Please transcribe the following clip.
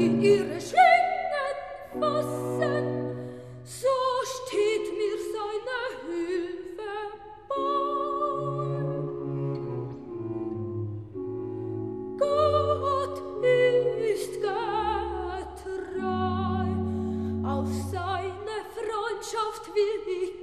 ihre Schlingen fassen, so steht mir seine Hilfe bei. Gott ist getreu, auf seine Freundschaft will ich